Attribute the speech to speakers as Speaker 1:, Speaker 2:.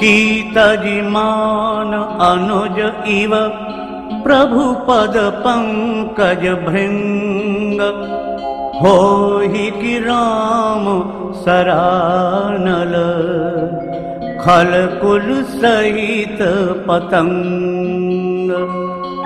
Speaker 1: कीतजिमान अनुज इव प्रभुपद पङ्कज भृङ्गो कि राम सरानल खलकुलसहित पतङ्ग